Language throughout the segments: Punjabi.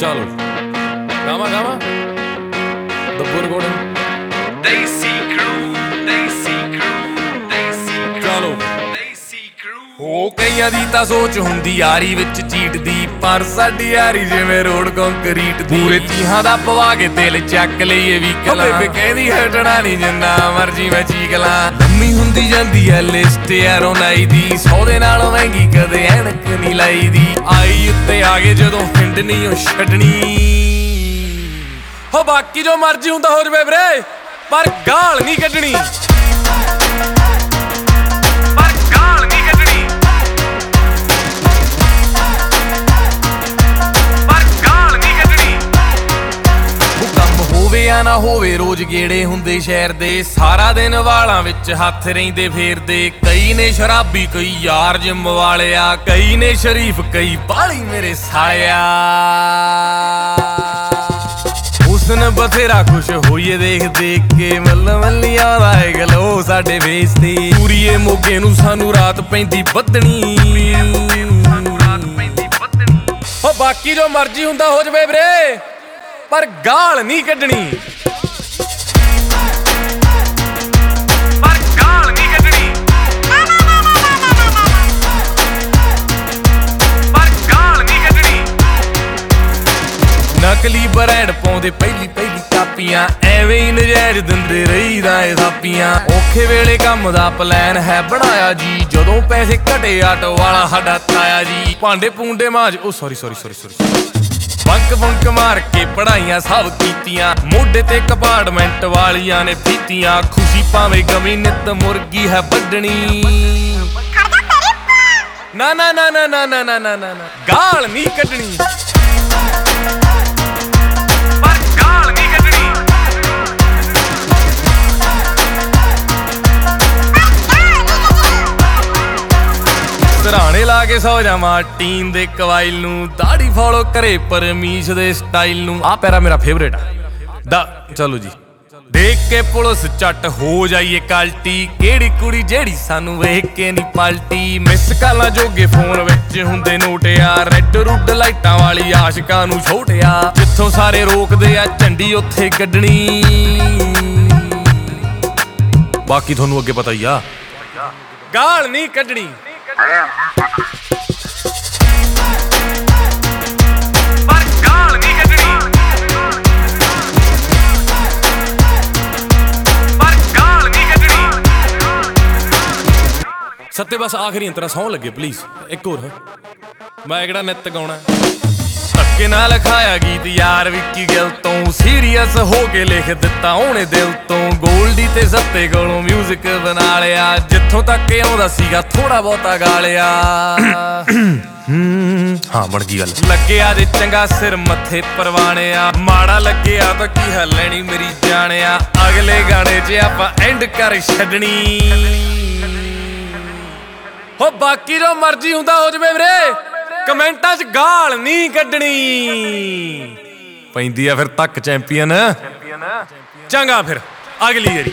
ચાલો. Gamma gamma. દબ્બુર ગોડે ਹੋ ਕਈਆਂ ਦੀ ਤਾਂ ਸੋਚ ਹੁੰਦੀ ਯਾਰੀ ਵਿੱਚ ਚੀਟ ਦੀ ਪਰ ਸਾਡੀ ਯਾਰੀ ਜਿਵੇਂ ਰੋਡ ਕੰਕਰੀਟ ਦੀ। ਪੂਰੇ ਤੀਹਾਂ ਦਾ ਪਵਾ ਕੇ ਦਿਲ ਚੱਕ ਲਈਏ ਵੀ ਕਲਾ। ਬੇਬੇ ਕਹਿੰਦੀ ਹਟਣਾ ਨਹੀਂ ਜਿੰਨਾ ਮਰਜ਼ੀ ਮੈਂ ਚੀਕ ਲਾਂ। ਲੰਮੀ ਹੁੰਦੀ ਜਾਂਦੀ ਐ ਲਿਸਟ ਐਰੋ ਨਾਈ ਦੀ। ਸੌ ਦੇ ਨਾਲੋਂ ਮਹਿੰਗੀ ਕਦੇ ਐਨਕ ਨਹੀਂ ਲਾਈ ਦੀ। ਆਈ ਉੱਤੇ ਆ ਗਏ ਜਦੋਂ ਹਿੰਡ ਨਹੀਂ ਉਹ ਛੱਡਣੀ। ਹੋ ਬਾਕੀ ਜੋ ਮਰਜ਼ੀ ਹੁੰਦਾ ਹੋ ਜਵੇ ਵੀਰੇ ਪਰ ਗਾਲ ਨਹੀਂ ਕੱਢਣੀ। ਜਾਂ ਨਾ ਹੋਵੇ ਰੋਜ਼ ਗੇੜੇ ਹੁੰਦੇ ਸ਼ਹਿਰ ਦੇ। ਸਾਰਾ ਦਿਨ ਵਾਲਾਂ ਵਿੱਚ ਹੱਥ ਰਹਿੰਦੇ ਫੇਰਦੇ। ਕਈ ਨੇ ਸ਼ਰਾਬੀ ਕਈ ਯਾਰ ਜਿੰਮ ਵਾਲਿਆ। ਕਈ ਨੇ ਸ਼ਰੀਫ ਕਈ ਬਾਲੀ ਮੇਰੇ ਸਾਲਿਆ। ਹੁਸਨ ਬਥੇਰਾ ਖੁਸ਼ ਹੋਈਏ ਦੇਖ ਦੇਖ ਕੇ। ਮੱਲ ਮੱਲੀਆਂ ਦਾ ਏ ਗਲੋ ਸਾਡੇ ਵੇਸ ਤੇ। ਪੂਰੀਏ ਮੋਗੇ ਨੂੰ ਸਾਨੂੰ ਰਾਤ ਪੈਂਦੀ ਬੱਦਣੀ ਸਾਨੂੰ ਰਾਤ ਪੈਂਦੀ ਬੱਦਣੀ ਹੋ ਬਾਕੀ ਜੋ ਮਰਜ਼ੀ ਹੁੰਦਾ ਹੋ ਜਵੇ ਵੀਰੇ। ਪਰ ਗਾਲ ਨਹੀਂ ਕੱਢਣੀ। ਪਰ ਗਾਲ ਨਹੀਂ ਕੱਢਣੀ। ਪਰ ਗਾਲ ਨਹੀਂ ਕੱਢਣੀ। ਨਕਲੀ ਬਰੈਂਡ ਪਾਉਂਦੇ ਪਹਿਲੀ ਪਹਿਲੀ ਕਾਪੀਆਂ, ਐਵੇਂ ਹੀ ਨਜਾਇਜ਼ ਦਿੰਦੇ ਰਹੀਦਾ ਏ ਥਾਪੀਆਂ। ਔਖੇ ਵੇਲੇ ਕੰਮ ਦਾ ਪਲਾਨ ਹੈ ਬਣਾਇਆ ਜੀ, ਜਦੋਂ ਪੈਸੇ ਘਟੇ ਆਟੋ ਵਾਲਾ ਸਾਡਾ ਤਾਇਆ ਜੀ। ਭਾਂਡੇ ਪੂੰਡੇ ਮਾਜ ਉਹ sorry sorry sorry sorry bunk bunk ਮਾਰ ਕੇ ਪੜਾਈਆਂ ਸਭ ਕੀਤੀਆਂ ਮੋਢੇ ਤੇ ਕਪਾਰਟਮੈਂਟ ਵਾਲੀਆਂ ਨੇ ਪੀਤੀਆਂ ਖੁਸ਼ੀ ਭਾਵੇਂ ਗਮੀ ਨਿਤ ਮੁਰਗੀ ਹੈ ਵੱਢਣੀ ਨਾ ਨਾ ਨਾ ਨਾ ਨਾ ਨਾ ਨਾ ਨਾ ਨਾ ਨਾ। ਗਾਲ ਨਹੀਂ ਕੱਢਣੀ ਕੇ ਸੌ ਜਾਵਾਂ, ਟੀਨ ਦੇ ਕਵਾਇਲ ਨੂੰ ਦਾੜੀ ਫੋਲੋ ਕਰੇ, ਪਰਮੀਸ਼ ਦੇ ਸਟਾਈਲ ਨੂੰ। ਆ ਪੈਰਾ ਮੇਰਾ ਫੇਵਰੇਟ ਆ। ਦਾ, ਚਲੋ ਜੀ। ਦੇਖ ਕੇ ਪੁਲਿਸ ਚੱਟ ਹੋ ਜਾਈਏ ਕਲਟੀ ਕਿਹੜੀ ਕੁੜੀ ਜਿਹੜੀ ਸਾਨੂੰ ਵੇਖ ਕੇ ਨਹੀਂ ਪਲਟੀ? ਮਿਸ ਕਾਲਾਂ ਜੋਗੇ ਫੋਨ ਵਿੱਚ ਹੁੰਦੇ ਨੋਟਿਆ ਰੈੱਡ ਰੁੱਡ ਲਾਈਟਾਂ ਵਾਲੀ ਆਸ਼ਿਕਾਂ ਨੂੰ ਛੋਟਿਆ ਜਿੱਥੋਂ ਸਾਰੇ ਰੋਕਦੇ ਆ, ਝੰਡੀ ਉੱਥੇ ਕੱਢਣੀ ਬਾਕੀ ਤੁਹਾਨੂੰ ਅੱਗੇ ਪਤਾ ਹੀ ਆ। ਗਾਲ ਨਹੀਂ ਕੱਢਣੀ। ਸੱਤੇ ਬਸ ਆਖਰੀ ਅੰਤਰਾ ਸੌਂ ਲੱਗੇ ਪਲੀਜ਼ ਇੱਕ ਹੋਰ। ਮੈਂ ਕਿਹੜਾ ਨਿੱਤ ਗਾਉਣਾ? ਧੱਕੇ ਨਾਲ ਲਿਖਾਇਆ ਗੀਤ ਯਾਰ ਵਿੱਕੀ ਗਿਲ ਤੋਂ ਸੀਰੀਅਸ ਹੋ ਕੇ ਲਿਖ ਦਿੱਤਾ ਉਹਨੇ ਦਿਲ ਤੋਂ। ਗੋਲਡੀ ਤੇ ਸੱਤੇ ਕੋਲੋਂ 뮤직 ਬਣਾ ਲਿਆ। ਜਿੱਥੋਂ ਤੱਕ ਆਉਂਦਾ ਸੀਗਾ ਥੋੜਾ ਬਹੁਤਾ ਗਾ ਲਿਆ। ਹੂੰ, ਬਣ ਗਈ ਗੱਲ। ਲੱਗਿਆ ਦੇ ਚੰਗਾ ਸਿਰ ਮੱਥੇ ਪਰਵਾਣਿਆ। ਮਾੜਾ ਲੱਗਿਆ ਤਾਂ ਕੀ ਹੈ ਲੈਣੀ ਮੇਰੀ ਜਾਣਿਆ। ਅਗਲੇ ਗਾਣੇ 'ਚ ਆਪਾਂ ਐਂਡ ਕਰ ਛੱਡਣੀ। ਹੋ, ਬਾਕੀ ਜੋ ਮਰਜ਼ੀ ਹੁੰਦਾ ਹੋ ਜਵੇ ਵੀਰੇ। ਕਮੈਂਟਾਂ 'ਚ ਗਾਲ ਨਹੀਂ ਕੱਢਣੀ। ਪੈਂਦੀ ਆ ਫਿਰ ਤੱਕ ਚੈਂਪੀਅਨ। ਚੰਗਾ ਫਿਰ, ਅਗਲੀ ਵਾਰੀ।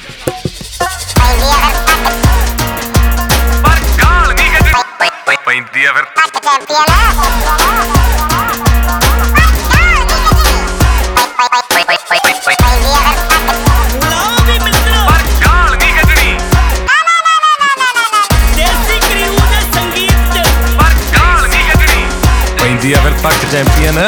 ਚੈਂਪੀਅਨ